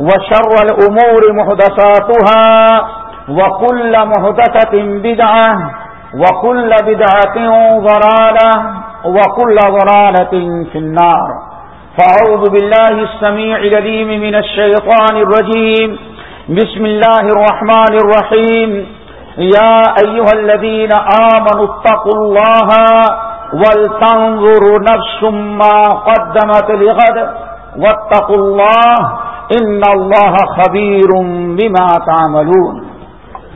وشر الأمور محدثاتها وكل محدثة بدعة وكل بدعة ضرالة وكل ضرالة في النار. فأعوذ بالله السميع لليم من الشيطان الرجيم. بسم الله الرحمن الرحيم. يا أيها الذين آمنوا اتقوا الله ولتنظر نفس ما قدمت لغد. واتقوا الله ان اللہ خبیر بما تعملون۔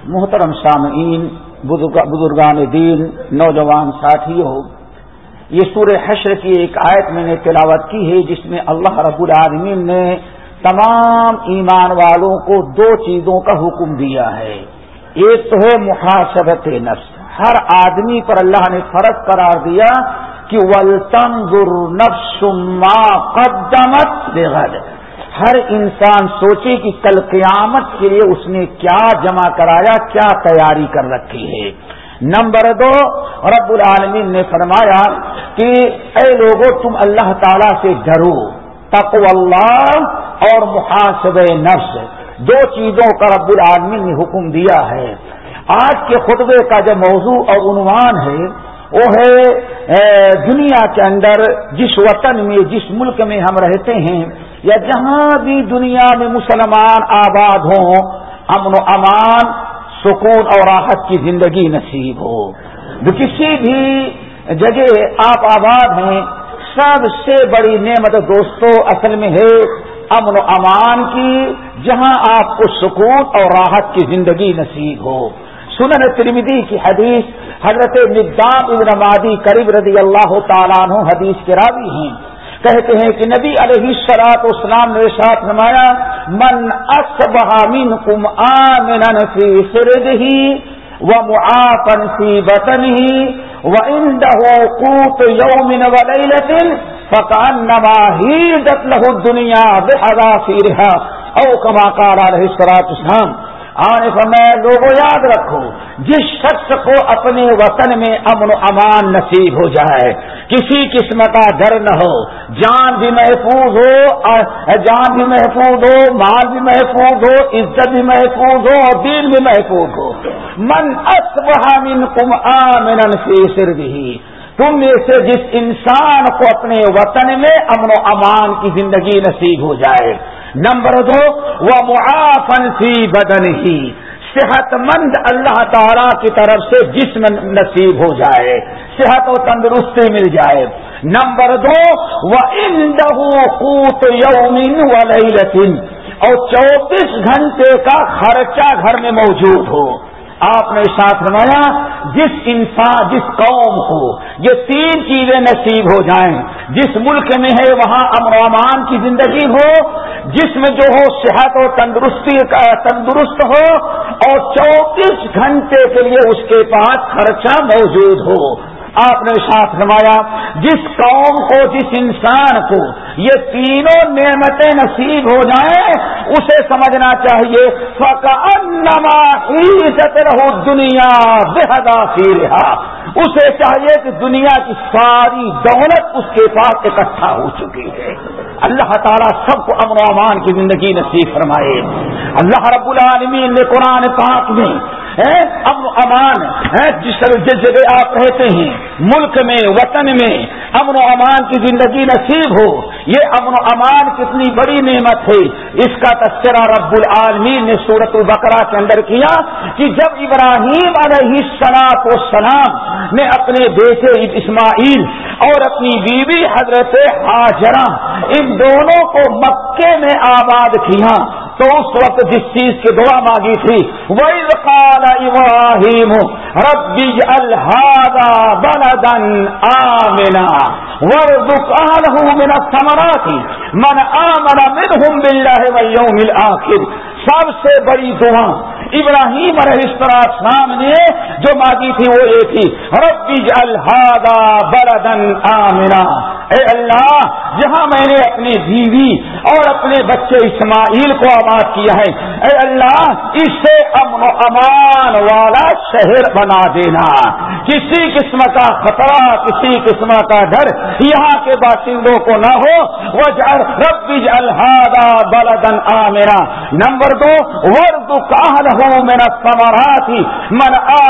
محترم سامعین بزرگان دین، نوجوان ساتھیوں، یہ سورہ حشر کی ایک آیت میں نے تلاوت کی ہے، جس میں اللہ رب العالمین نے تمام ایمان والوں کو دو چیزوں کا حکم دیا ہے۔ ایک تو ہے محاسبت نفس۔ ہر آدمی پر اللہ نے فرق قرار دیا کہ ولطن نفس ما قدمت بغد ہر انسان سوچے کہ کل قیامت کے لیے اس نے کیا جمع کرایا، کیا تیاری کر رکھی ہے۔ نمبر دو، رب العالمین نے فرمایا کہ اے لوگوں تم اللہ تعالی سے ڈرو۔ تقو اللہ اور محاسب نفس، دو چیزوں کا رب العالمین نے حکم دیا ہے۔ آج کے خطبے کا جو موضوع اور عنوان ہے، وہ ہے دنیا کے اندر، جس وطن میں، جس ملک میں ہم رہتے ہیں یا جہاں بھی دنیا میں مسلمان آباد ہوں، امن و امان، سکون اور راحت کی زندگی نصیب ہو۔ جو کسی بھی جگہ آپ آباد ہیں، سب سے بڑی نعمت دوستو اصل میں ہے امن و امان کی، جہاں آپ کو سکون اور راحت کی زندگی نصیب ہو۔ سنن ترمیدی کی حدیث حضرت نظام ابن مادی قریب رضی اللہ تعالیٰ عنہ حدیث کے راوی ہیں۔ کہتے ہیں کہ نبی علیہ سلاط اسلام نے ساتھ نمایا من من کم آمن فی سرد ہی و معافن فی بطن ہی و اندہ قوت یومن و لیلت فکان نما ہی دت لہو دنیا بحضا فی رہا او کما کارا رہی سلاط اسلام آنے پر میں لوگوں یاد رکھو جس شخص کو اپنے وطن میں امن و امان نصیب ہو جائے، کسی قسم کا ڈر نہ ہو، جان بھی محفوظ ہو جان بھی محفوظ ہو، مال بھی محفوظ ہو، عزت بھی محفوظ ہو، اور دین بھی محفوظ ہو۔ من من کم آمن سے سر تم میں سے جس انسان کو اپنے وطن میں امن و امان کی زندگی نصیب ہو جائے نمبر دو وہ معافن سی بدن ہی صحت مند اللہ تعالی کی طرف سے جسم نصیب ہو جائے، صحت و تندرستی مل جائے۔ نمبر دو وہ ان قوت یومن و لئی اور چوبیس گھنٹے کا خرچہ گھر میں موجود ہو۔ آپ نے ساتھ روایا جس انسان، جس قوم کو یہ تین چیزیں نصیب ہو جائیں، جس ملک میں ہے وہاں امن و امان کی زندگی ہو، جس میں جو ہو صحت و تندرستی، تندرست ہو، اور چوبیس گھنٹے کے لیے اس کے پاس خرچہ موجود ہو۔ آپ نے ساتھ نمایا جس قوم کو، جس انسان کو یہ تینوں نعمتیں نصیب ہو جائیں، اسے سمجھنا چاہیے رہو دنیا بےحدا سی رہا اسے چاہیے کہ دنیا کی ساری دولت اس کے پاس اکٹھا ہو چکی ہے۔ اللہ تعالیٰ سب کو امن و امان کی زندگی نصیب فرمائے۔ اللہ رب العالمین نے قرآن پاک میں امن و امان جس جس جگہ آپ رہتے ہیں، ملک میں، وطن میں، امن و امان کی زندگی نصیب ہو، یہ امن و امان کتنی بڑی نعمت ہے۔ اس کا تذکرہ رب العالمین نے صورت البقرہ کے اندر کیا کہ جب ابراہیم علیہ السلاط و سلام نے اپنے بیٹے اسماعیل اور اپنی بیوی حضرت حاجرہ ان دونوں کو مکے میں آباد کیا تو اس وقت جس چیز کی دعا مانگی تھی وہی قال ابراہیم ربی الحادا بلدن آمنا، وارزق اهله من الثمرات، من آمن منهم بالله واليوم الاخر سب سے بڑی دعا ابراہیم السلام نے جو مانگی تھی وہ یہ تھی، ربی الحادا بلدن آمنا۔ اے اللہ جہاں میں نے اپنی بیوی اور اپنے بچے اسماعیل کو آباد کیا ہے۔ اے اللہ اس سے امن و امان والا شہر بنا دینا۔ کسی قسم کا خطرہ، کسی قسم کا ڈر یہاں کے باشندوں کو نہ ہو۔ وہ ربی الحادا بلدن آ میرا نمبر دو، ورد کہل من الثمرات من آ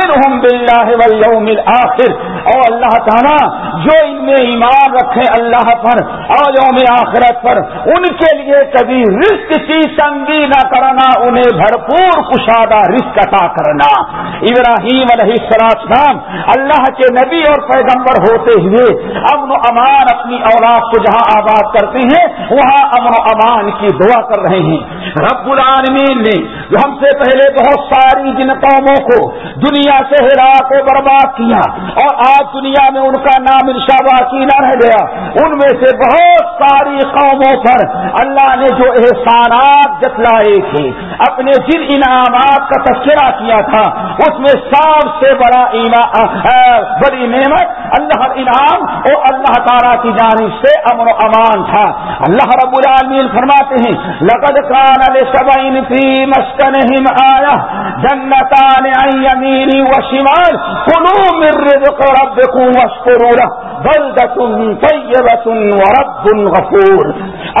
منهم بالله واليوم الآخر اور اللہ تعالیٰ، جو ان میں ایمان رکھے اللہ پر اور یوم آخرت پر، ان کے لیے کبھی رسک کی تنگی نہ کرنا، انہیں بھرپور کشادہ رسک عطا کرنا۔ ابراہیم علیہ السلام اللہ کے نبی اور پیغمبر ہوتے ہوئے امن و امان اپنی اولاد کو جہاں آباد کرتے ہیں، وہاں امن و امان کی دعا کر رہے ہیں۔ رب العالمین نے ہم سے پہلے بہت ساری جن قوموں کو دنیا سے ہرا کو برباد کیا اور آج دنیا میں ان کا نام ارشا باقی نہ رہ گیا۔ ان میں سے بہت ساری قوموں پر اللہ نے جو احسانات جتلائے تھے، اپنے جن انعامات کا تذکرہ کیا تھا، اس میں سب سے بڑا بڑی نعمت اللہ انعام اور اللہ تعالیٰ کی جانب سے امن و امان تھا۔ اللہ رب العالمین فرماتے ہیں، لقد کان سبعین فی مسکنہم آیا جنتان عن و شمال کلو من رزق ربکم واشکروا له. ورب غفور.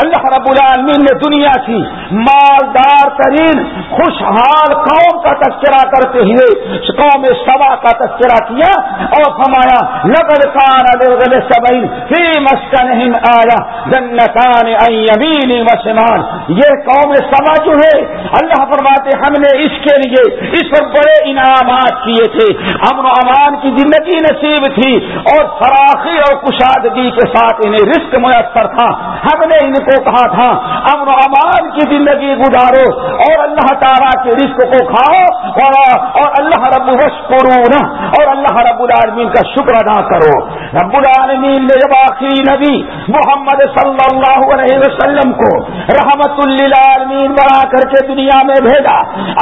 اللہ رب العالمین نے دنیا کی مالدار ترین خوشحال قوم کا تذکرہ کرتے ہوئے قوم سبا کا تذکرہ کیا اور فرمایا، لقد كان للسبعين في مسكنهم آية جنتان عن يمين وشمال یہ قوم سبا جو ہے، اللہ فرماتے، ہم نے اس کے لیے، اس پر بڑے انعامات کیے تھے۔ امن و امان کی زندگی نصیب تھی اور فراخ فراخی اور کشادگی کے ساتھ انہیں رزق میسر تھا ہم نے ان کو کہا تھا، امن و امان کی زندگی گزارو اور اللہ تعالیٰ کے رزق کو کھاؤ اور اللہ رب وشکرون اور اللہ رب العالمین کا شکر ادا کرو۔ رب العالمین نے جب آخری نبی محمد صلی اللہ علیہ وسلم کو رحمت للعالمین بنا کر کے دنیا میں بھیجا۔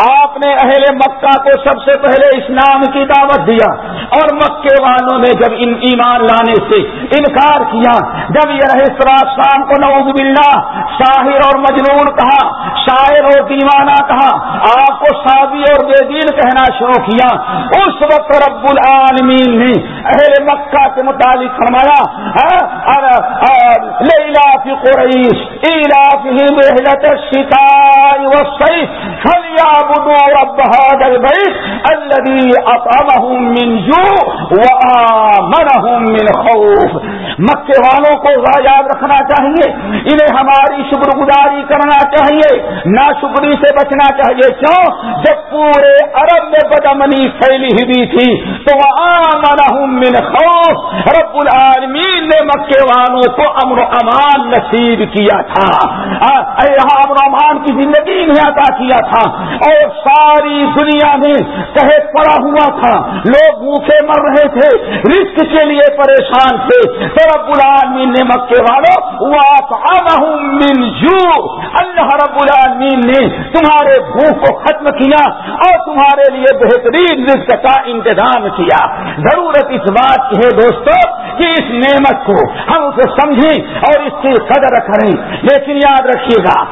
آپ نے اہل مکہ کو سب سے پہلے اسلام کی دعوت دیا اور مکے والوں نے جب ان ایمان لانے سے انکار کیا۔ جب یہ رہے سراج شام کو نوز باللہ، شاہر اور مجنون کہا، شاعر اور دیوانہ کہا، آپ کو شادی اور بے دین کہنا شروع کیا۔ اس وقت رب العالمین نے اہل مکہ کے متعلق فرمایا ہاں، لیلا فی قریش ایلافہم رحلت الشتاء والصیف۔ فلیعبدوا رب هذا البیت الذي اطعمهم من جوع وآمنهم من خوف. مکے والوں کو یاد رکھنا چاہیے، انہیں ہماری شکر گزاری کرنا چاہیے نا شکری سے بچنا چاہیے۔ کیوں؟ جب پورے عرب میں بدمنی پھیلی ہوئی تھی، تو وہ من خوف۔ رب العالمین نے مکے والوں کو امن و امان نصیب کیا تھا۔ یہاں امن و امان کی زندگی میں عطا کیا تھا۔ اور ساری دنیا میں کہے پڑا ہوا تھا، لوگ بھوکے مر رہے تھے رسک کے لیے پریشان تھے۔ تو رب العالمین نے مکے والوں من جو اللہ رب العالمین نے تمہارے بھوک کو ختم کیا اور تمہارے لیے بہترین رزق کا انتظام کیا۔ ضرورت اس بات کی ہے دوستو کہ اس نعمت کو ہم اسے سمجھیں اور اس کی قدر کریں۔ لیکن یاد رکھیے گا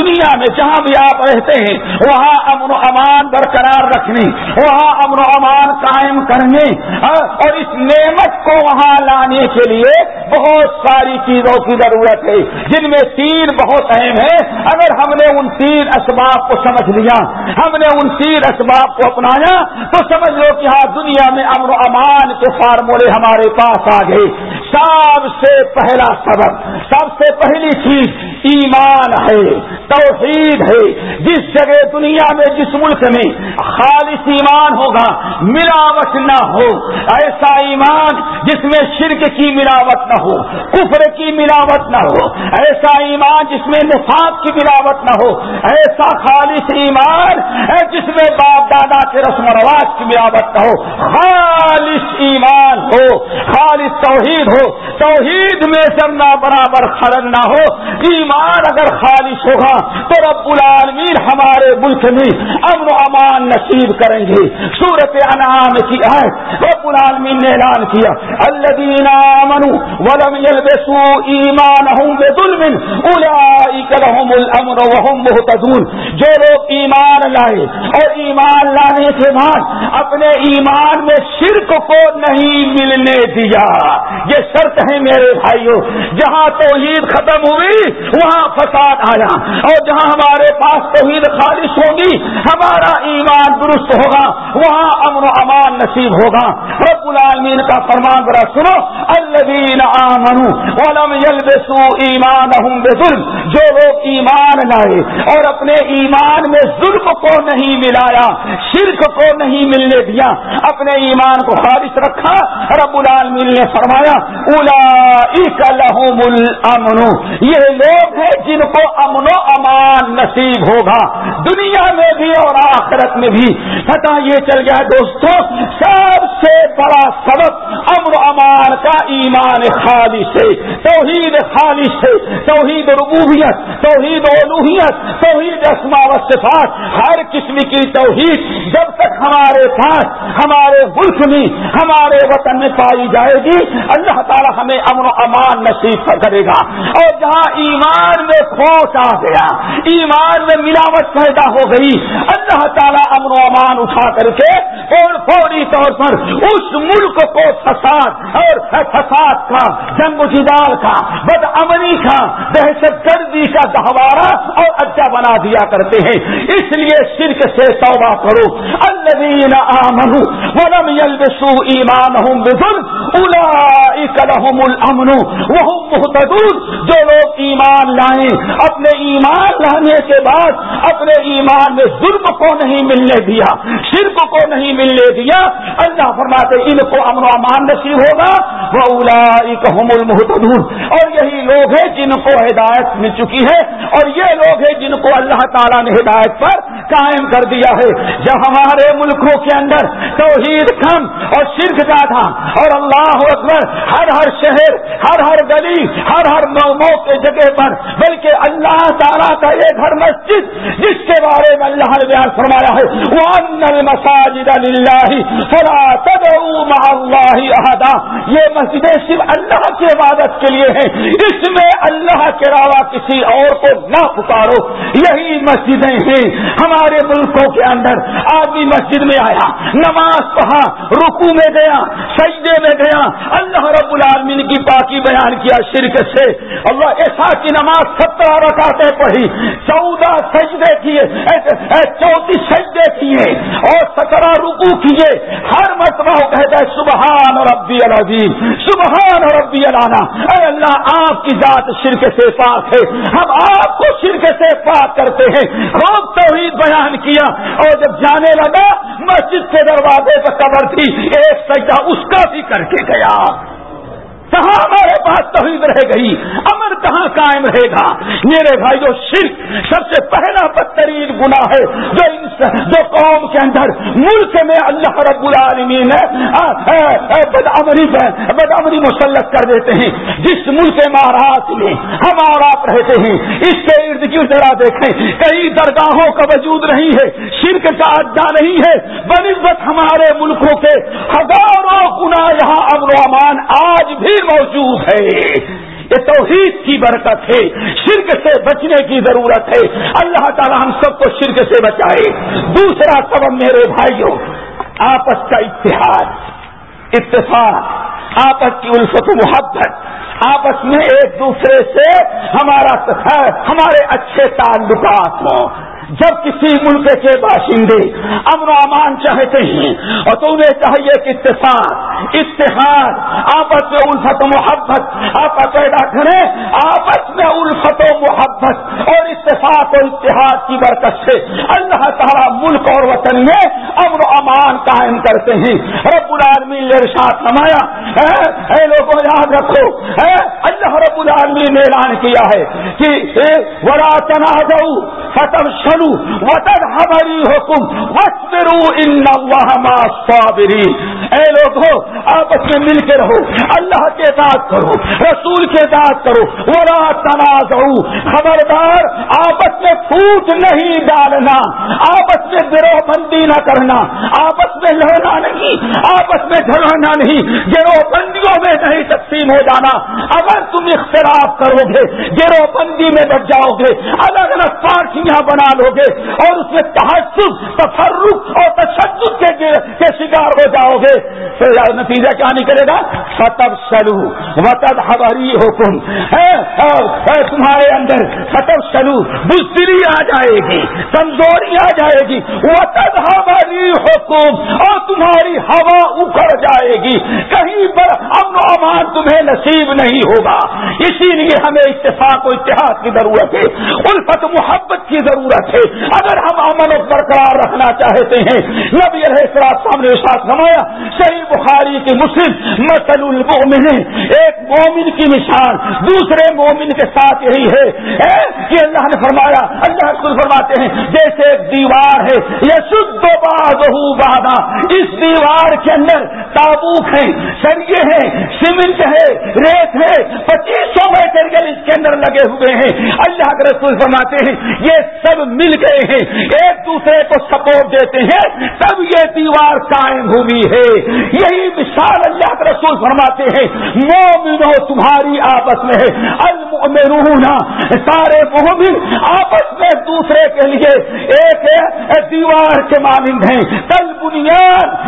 دنیا میں جہاں بھی آپ رہتے ہیں۔ وہاں امن و امان برقرار رکھنے، وہاں امن و امان قائم کرنے اور اس نعمت کو وہاں لانے کے لیے بہت ساری چیزوں کی ضرورت ہے۔ جن میں تین بہت اہم ہے اگر ہم نے ان تین اسباب کو سمجھ لیا، ہم نے ان تین اسباب کو اپنایا، تو سمجھ لو کہ ہاں دنیا میں امن و امان کے فارمولے ہمارے پاس آ گئے۔ سب سے پہلا سبق سب سے پہلی چیز ایمان ہے، توحید ہے۔ جس جگہ دنیا میں جس ملک میں خالص ایمان ہوگا، ملاوٹ نہ ہو۔ ایسا ایمان جس میں شرک کی ملاوٹ نہ ہو، کفر کی ملاوٹ نہ ہو۔ ایسا ایمان جس میں نفاق کی ملاوٹ نہ ہو۔ ایسا خالص ایمان جس میں باپ دادا کے رسم و رواج کی ملاوٹ نہ ہو۔ خالص ایمان ہو، خالص توحید ہو۔ توحید میں چلنا برابر خرد نہ ہو۔ ایمان اگر خالص ہوگا تو رب العالمین ہمارے ملک میں امن و امان نصیب کریں گے۔ سورت انعام کی ہے رب العالمین نے اعلان کیا۔ الذین آمنوا ولم يلبسوا ایمانهم بظلم اولئک لهم الامر وهم مهتدون۔ جو لوگ ایمان لائے اور ایمان لانے کے بعد اپنے ایمان میں شرک کو نہیں ملنے دیا۔ یہ شرط ہے میرے بھائیوں جہاں توحید ختم ہوئی، وہاں فساد آیا اور جہاں ہمارے پاس تو توحید خالص ہوگی، ہمارا ایمان درست ہوگا، وہاں امن و امان نصیب ہوگا۔ رب العالمین کا فرمان برا سنو آمنوا ولم يلبسوا ایمانهم بظلم، جو لوگ ایمان لائے اور اپنے ایمان میں ظلم کو نہیں ملایا، شرک کو نہیں ملنے دیا، اپنے ایمان کو خارش رکھا، رب العالمین نے فرمایا لهم الامن۔ یہ لوگ ہیں جن کو امن و امان نصیب ہوگا۔ دنیا میں بھی اور آخرت میں بھی۔ پتا یہ چل گیا دوستوں سب سے بڑا سبق امر امان کا ایمان خالص ہے۔ توحید خالص ہے۔ توحید ربوبیت، توحید الوحیت توحید اسما و صفات۔ ہر قسم کی توحید جب تک ہمارے پاس، ہمارے ملک میں، ہمارے وطن میں پائی جائے گی، اللہ تعالی ہمیں امن و امان نصیب کرے گا۔ اور جہاں ایمان میں کھوٹ آ گیا، ایمان میں ملاوٹ پیدا ہو گئی، اللہ تعالیٰ امن و امان اٹھا کر کے اور فوری طور پر اس ملک کو فساد اور فساد کا، جنگ و جدال کا بد امنی کا، دہشت گردی کا گہوارہ اور اچھا بنا دیا کرتے ہیں۔ اس لیے شرک سے توبہ کرو۔ الذین آمنوا ولم يلبسوا ایمانهم بظلم اولئک لهم الامن وهم مهتدون۔ جو لوگ ایمان لائیں، اپنے ایمان لانے کے بعد اپنے ایمان میں ظلم کو نہیں ملنے دیا، شرک کو نہیں ملنے دیا۔ اللہ فرماتے ان کو امن و امان نے نصیب ہوگا؟ وہ اولا المحتدون اور یہی لوگ ہیں جن کو ہدایت مل چکی ہے۔ اور یہ لوگ ہیں جن کو اللہ تعالیٰ نے ہدایت پر قائم کر دیا ہے۔ جب ہمارے ملکوں کے اندر توحید کم اور شرک زیادہ اور اللہ اکبر ہر ہر شہر، ہر ہر گلی، ہر ہر نو کے جگہ پر، بلکہ اللہ تعالیٰ کا ایک ہر مسجد جس کے بارے میں اللہ نے بیان فرمایا ہے۔ وہ مساجد اللہ فلا تدعو مع اللہ احدا یہ مسجدیں صرف اللہ کی عبادت کے لیے ہیں. اس میں اللہ کے علاوہ کسی اور کو نہ پکارو. یہی مسجدیں ہیں. ہمارے ملکوں کے اندر آدمی مسجد میں آیا، نماز پڑھا رکو میں گیا، سجدے میں گیا. اللہ رب العالمین کی پاکی بیان کیا شرک سے. اللہ ایسا کی نماز سترہ رکاتے پڑھی، چودہ سجدے کیے چونتیس سجدے کیے اور سترہ رکو کیے. ہر مرتبہ کہتا ہے، سبحان ربی العظیم، سبحان ربی الانا اے اللہ، آپ کی ذات شرک سے پاک ہے۔ ہم آپ کو شرک سے پاک کرتے ہیں۔ خوب توحید بیان کیا اور جب جانے لگا، مسجد کے دروازے پر قبر تھی۔ ایک سجدہ اس کا بھی کر کے گیا۔ کہاں ہمارے پاس توحید رہ گئی؟ امر قائم رہے گا۔ میرے بھائی جو شرک سب سے پہلا بدترین گنا ہے جو جو قوم کے اندر، ملک میں اللہ رب العالمین بدعمری بدعمری مسلط کر دیتے ہیں۔ جس ملک مہاراشٹر میں ہمارا آپ رہتے ہیں، اس کے ارد گرد ذرا دیکھیں، کئی درگاہوں کا وجود نہیں ہے، شرک کا اڈا نہیں ہے۔ بنسبت ہمارے ملکوں کے ہزاروں گنا یہاں امن و امان آج بھی موجود ہے۔ یہ توحید کی برکت ہے، شرک سے بچنے کی ضرورت ہے۔ اللہ تعالی ہم سب کو شرک سے بچائے۔ دوسرا سبب میرے بھائیوں، آپس کا اتحاد۔ اتفاق، آپس کی الفت محبت۔ آپس میں ایک دوسرے سے ہمارا ہمارے اچھے تعلقات ہوں۔ جب کسی ملک کے باشندے امن و امان چاہتے ہیں، اور تو انہیں چاہیے کہ اتفاق، اتحاد، آپس میں الفت و محبت، آپس پیدا کریں، آپس میں الفت و محبت اور اتفاق و اتحاد کی برکت سے اللہ تعالیٰ ملک اور وطن میں امن و امان قائم کرتے ہیں۔ رب العالمین نے ارشاد نمایا اے لوگوں، یاد رکھو اللہ رب العالمین نے اعلان کیا ہے کہ ولا تنازع فتح آمنوا وتذهب حکم واصبروا ان صابری اے لوگ آپس میں مل کے رہو، اللہ کے ساتھ کرو، رسول کے ساتھ کرو، ولا تنازع خبردار، آپس میں پھوٹ نہیں ڈالنا، آپس میں گروہ بندی نہ کرنا، آپس میں لڑنا نہیں، آپس میں جھگڑنا نہیں گروہ بندیوں میں نہیں تقسیم ہو جانا۔ اگر تم اختلاف کرو گے گروہ بندی میں بچ جاؤ گے، الگ الگ پارٹیاں بنا لو گے اور اس میں تحسب تفرق اور تشدد کے شکار ہو جاؤ گے۔ نتیجہ کیا نکلے گا؟ فتب سلو وطب ہماری حکم تمہارے اندر فتب سلو بزدری آ جائے گی، کمزوری آ جائے گی۔ وطب ہماری حکم اور تمہاری ہوا اکھڑ جائے گی۔ کہیں پر امن و امان تمہیں نصیب نہیں ہوگا۔ اسی لیے ہمیں اتفاق و اتحاد کی ضرورت ہے، الفت محبت کی ضرورت ہے۔ اگر ہم امن و برقرار رکھنا چاہتے ہیں، نبی علیہ سامنے ساتھ نمایا صحیح بخاری کی مسلم مسل المومن ایک مومن کی مثال دوسرے مومن کے ساتھ یہی ہے۔ کہ اللہ نے فرمایا، اللہ خود فرماتے ہیں، جیسے ایک دیوار ہے یہ شدھ بادہ اس دیوار کے اندر تابوک ہے سریے ہیں سیمنٹ ہے، ریت ہے پچیس سو میٹر اس کے اندر لگے ہوئے ہیں۔ اللہ کے رسول فرماتے ہیں، یہ سب مل گئے ہیں۔ ایک دوسرے کو سپورٹ دیتے ہیں، تب یہ دیوار قائم ہوئی ہے۔ یہی مثال اللہ کے رسول فرماتے ہیں، مومنو تمہاری آپس میں ہے۔ المؤمنون، سارے مومن آپس میں دوسرے کے لیے ایک دیوار کے مانند ہیں۔ کل بنیاد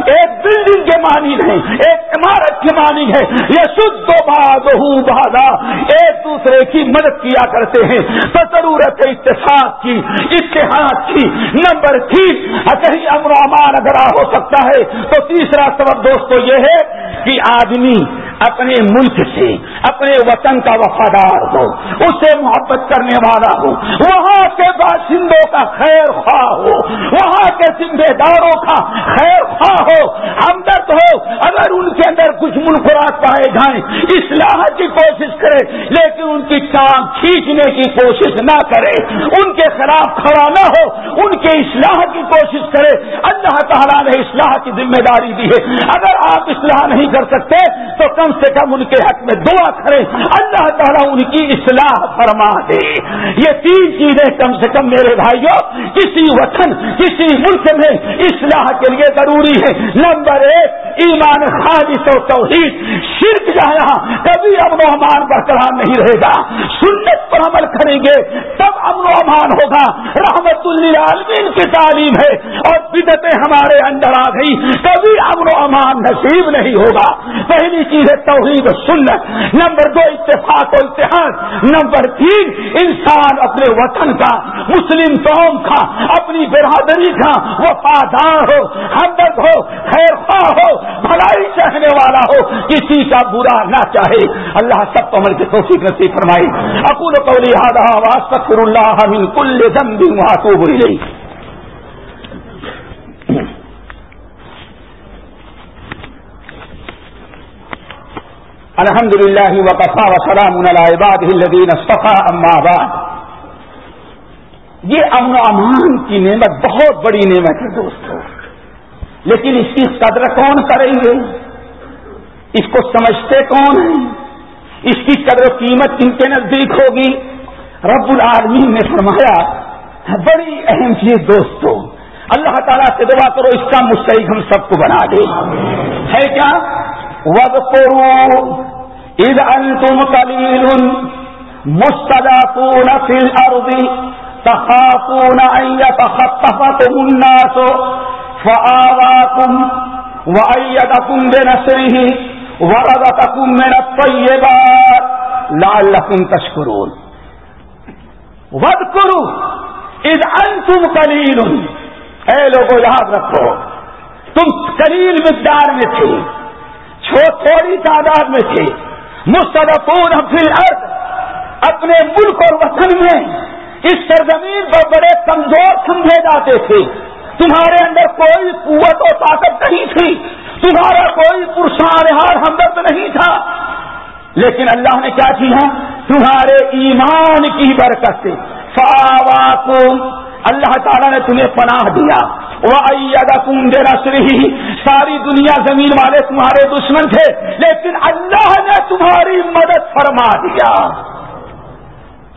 ایک بلڈنگ کے معنی ہے، ایک عمارت کے معنی ہے۔ یہ شدھ باد بادہ ایک دوسرے کی مدد کیا کرتے ہیں۔ تو ضرورت ہے اتفاق کی، اتحاد کی۔ نمبر تین کہیں امر امان اگر ہو سکتا ہے تو تیسرا سبب دوستو یہ ہے کہ آدمی اپنے ملک سے، اپنے وطن کا وفادار ہو، اسے محبت کرنے والا ہو، وہاں کے باشندوں کا خیر خواہ ہو، وہاں کے ذمہ داروں کا خیر خواہ ہو، ہمدرد ہو، اگر ان کے اندر کچھ ملک رات پائے جائیں اصلاح کی کوشش کرے، لیکن ان کی کام کھینچنے کی کوشش نہ کرے، ان کے خلاف کھڑا نہ ہو، ان کے اصلاح کی کوشش کرے، اللہ تعالیٰ نے اصلاح کی ذمہ داری دی ہے۔ اگر آپ اصلاح نہیں کر سکتے، تو کم سے کم ان کے حق میں دعا کریں۔ اللہ تعالیٰ ان کی اصلاح فرما دے۔ یہ تین چیزیں کم سے کم میرے بھائیوں، کسی وطن، کسی ملک میں اصلاح کے لیے ضروری ہے نمبر ایک، ایمان خالص و توحید۔ شرک جہاں کبھی امن و امان برقرار نہیں رہے گا۔ سنت پر عمل کریں گے، تب امن و امان ہوگا۔ رحمت العالمین کی تعلیم ہے اور بدتیں ہمارے اندر آ گئی کبھی امن و امان نصیب نہیں ہوگا۔ پہلی چیز ہے توحید و سنت. نمبر دو، اتفاق و اتحاد نمبر تین، انسان اپنے وطن کا، مسلم قوم کا، اپنی برادری کا وفادار ہو ہمدرد ہو خیر خواہ ہو، بھلائی چاہنے والا ہو، کسی کا برا نہ چاہے۔ اللہ سب کو عمل کے توفیق نصیب فرمائی اکول قولی ہادہ واسطر اللہ من کل ذنب واتوب الیہ۔ الحمد لله وكفى وسلام على عباده الذين اصطفى أما بعد۔ یہ امن و امان کی نعمت بہت بڑی نعمت ہے دوستوں لیکن اس کی قدر کون کریں گے؟ اس کو سمجھتے کون ہیں؟ اس کی قدر و قیمت کن کے نزدیک ہوگی؟ رب العالمین نے فرمایا، بڑی اہم چیز دوستوں اللہ تعالیٰ سے دعا کرو، اس کا مستحق ہم سب کو بنا دے۔ ہے کیا؟ وب کرو عید انتم کلیل مستدافون فی الارض تخافون ان يتخطفكم الناس، فآواكم وأيدكم بنصره ورزقكم من الطيبات لعلكم تشكرون. واذكروا، إذ أنتم قليل. اے لوگوں یاد رکھو، تم قلیل مقدار میں تھے چھو تھوڑی تعداد میں تھے مستدفون فی الارض، اپنے ملک اور وطن میں اس سرزمین پر بڑے کمزور سمجھے جاتے تھے۔ تمہارے اندر کوئی قوت و طاقت نہیں تھی۔ تمہارا کوئی پرسان ہار ہمدرد نہیں تھا۔ لیکن اللہ نے کیا کیا؟ تمہارے ایمان کی برکت سے۔ اللہ تعالیٰ نے تمہیں پناہ دیا۔ وہ کم دینا سری ساری دنیا زمین والے تمہارے دشمن تھے، لیکن اللہ نے تمہاری مدد فرما دیا۔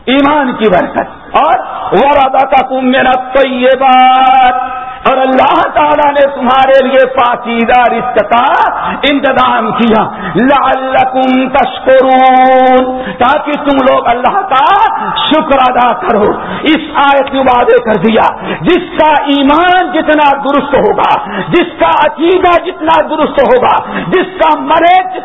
ایمان کی برکت۔ اور وہ رادا کا کم میرا تو یہ بات اور اللہ تعالیٰ نے تمہارے لیے پاکیزہ رشت کا انتظام کیا۔ لعلکم تشکرون۔ تاکہ تم لوگ اللہ کا شکر ادا کرو۔ اس آیت میں وعدے کر دیا۔ جس کا ایمان جتنا درست ہوگا، جس کا عقیدہ جتنا درست ہوگا، جس کا مرے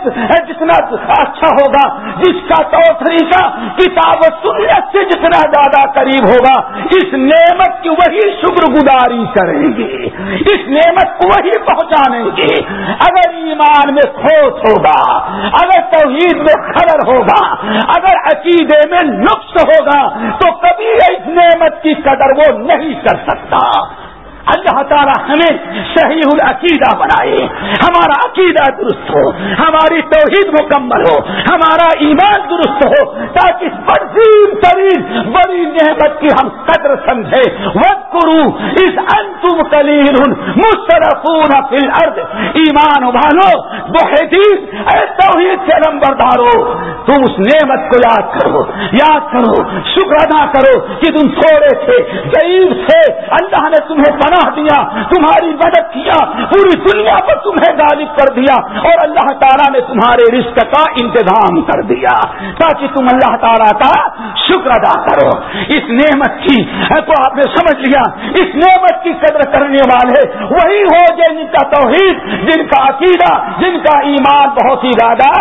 جتنا اچھا ہوگا، جس کا تو طریقہ کتاب و سنت سے جتنا زیادہ قریب ہوگا، اس نعمت کی وہی شکر گزاری دیں گے اس نعمت کو وہی پہنچانے گے اگر ایمان میں کھوس ہوگا، اگر توحید میں خلل ہوگا، اگر عقیدے میں نقص ہوگا، تو کبھی اس نعمت کی قدر وہ نہیں کر سکتا۔ اللہ تعالیٰ ہمیں صحیح العقیدہ بنائے۔ ہمارا عقیدہ درست ہو، ہماری توحید مکمل ہو، ہمارا ایمان درست ہو، تاکہ بڑی ترین بڑی نعمت کی ہم قدر سمجھے وقت کروں اس انتم کلیل مسترفون فی الارض۔ ایمان والو بحدید اے توحید سے نمبردارو، تم اس نعمت کو یاد کرو یاد کرو، شکر ادا کرو کہ تم تھوڑے تھے غریب تھے۔ اللہ نے تمہیں بنا پناہ دیا، تمہاری مدد کیا، پوری دنیا پر تمہیں غالب کر دیا اور اللہ تعالیٰ نے تمہارے رشت کا انتظام کر دیا۔ تاکہ تم اللہ تعالیٰ کا شکر ادا کرو۔ اس نعمت کی تو آپ نے سمجھ لیا۔ اس نعمت کی قدر کرنے والے وہی ہو جن کا توحید، جن کا عقیدہ، جن کا ایمان بہت ہی زیادہ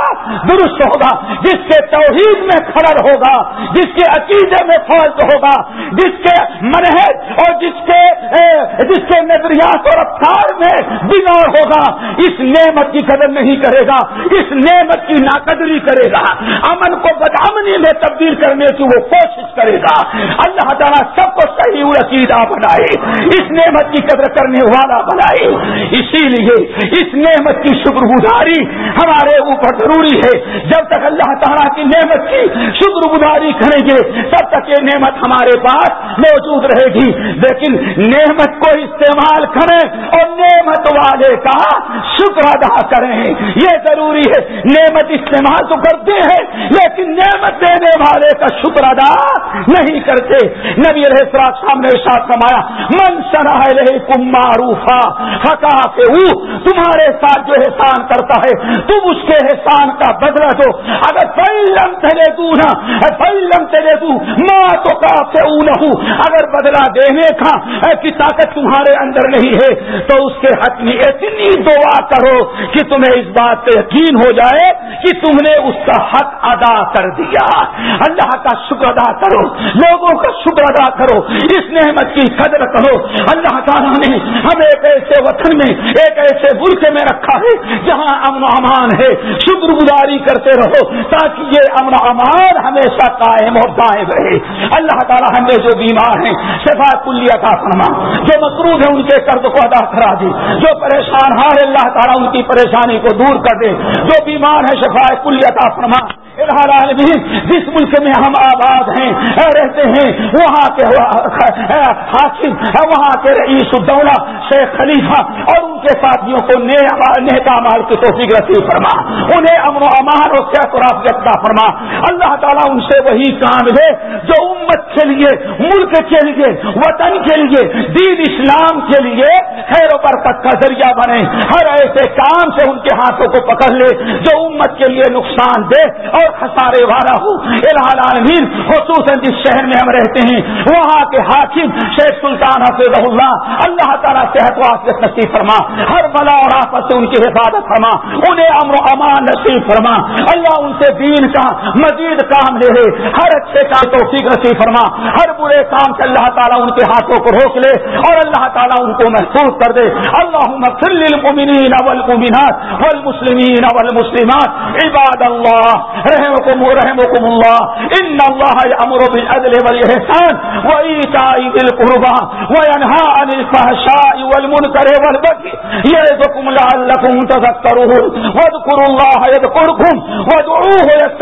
درست ہوگا۔ جس کے توحید میں خرر ہوگا، جس کے عقیدے میں فرض ہوگا، جس کے منہج اور جس کے جس کے نظریات اور افطار میں بگاڑ ہوگا۔ اس نعمت کی قدر نہیں کرے گا۔ اس نعمت کی ناقدری کرے گا۔ امن کو بدامنی میں تبدیل کرنے کی وہ کوشش کرے گا۔ اللہ تعالیٰ سب کو صحیح عقیدہ بنائے۔ اس نعمت کی قدر کرنے والا بنائے۔ اسی لیے اس نعمت کی شکر گزاری ہمارے اوپر ضروری ہے۔ جب تک اللہ تعالیٰ کی نعمت کی شکر گزاری کریں گے، تب تک یہ نعمت ہمارے پاس موجود رہے گی۔ لیکن نعمت کو استعمال کریں اور نعمت والے کا شکر ادا کریں۔ یہ ضروری ہے، نعمت استعمال تو کرتے ہیں، لیکن نعمت دینے والے کا شکر ادا نہیں کرتے۔ نبی رہے سامنے ساتھ کمایا من سنا کم معروفا حقا کے تمہارے ساتھ جو احسان کرتا ہے، تم اس کے احسان کا بدلا دو۔ اگر پہلم چلے تو نا پہلم چلے تو ماں تو کافی اگر بدلا دینے کا کی طاقت تمہارے اندر نہیں ہے، تو اس کے حق میں اتنی دعا کرو کہ تمہیں اس بات پہ یقین ہو جائے کہ تم نے اس کا حق ادا کر دیا۔ اللہ کا شکر ادا کرو، لوگوں کا شکر ادا کرو، اس نعمت کی قدر کرو۔ اللہ تعالیٰ نے ہمیں ایک ایسے وطن میں، ایک ایسے ملک میں رکھا ہے جہاں امن و امان ہے۔ شکر گزاری کرتے رہو تاکہ یہ امن و امان ہمیشہ قائم اور دائم رہے۔ اللہ تعالیٰ ہمیں جو بیمار ہیں، شفا کلیہ کا فرما۔ جو مقروض ہے ان کے قرض کو ادا کرا دے۔ جو پریشان ہار اللہ تعالیٰ ان کی پریشانی کو دور کر دے۔ جو بیمار ہے شفا کلیہ کا فرما جس ملک میں ہم آباد ہیں رہتے ہیں، وہاں کے حاکم وہاں کے رئیس الدولہ، شیخ خلیفہ، اور ان کے ساتھیوں کو نیتا مال کی توفیق رسی فرما۔ انہیں امن و امان اور کیا عطا فرما۔ اللہ تعالیٰ ان سے وہی کام ہے جو امت کے لیے، ملک کے لیے، وطن کے لیے، دین اسلام کے لیے خیر و برکت کا ذریعہ بنے۔ ہر ایسے کام سے ان کے ہاتھوں کو پکڑ لے جو امت کے لیے نقصان دے اور خسارے والا ہو۔ العالمین، خصوصاً جس شہر میں ہم رہتے ہیں، وہاں کے حاکم شیخ سلطان حفظ اللہ اللہ تعالیٰ صحت و نصیب فرما، ہر بلا اور آفت سے ان کی حفاظت فرما، انہیں امر و امان نصیب فرما۔ اللہ ان سے دین کا مزید کام لے لے، ہر اچھے کام توفیق نصیب فرما۔ ہر برے کام سے اللہ تعالیٰ ان کے ہاتھوں کو روک لے اور اللہ تعالیٰ ان کو محسوس کر دے۔ اللہ للمؤمنین والمؤمنات والمسلمین والمسلمات۔ عباد اللہ رحمكم رحمكم الله. إن الله يأمر بالعدل والإحسان وإيتاء ذي القربى وينهى عن الفحشاء والمنكر والبغي يعظكم لعلكم تذكرون. واذكروا الله يذكركم وادعوه يستجب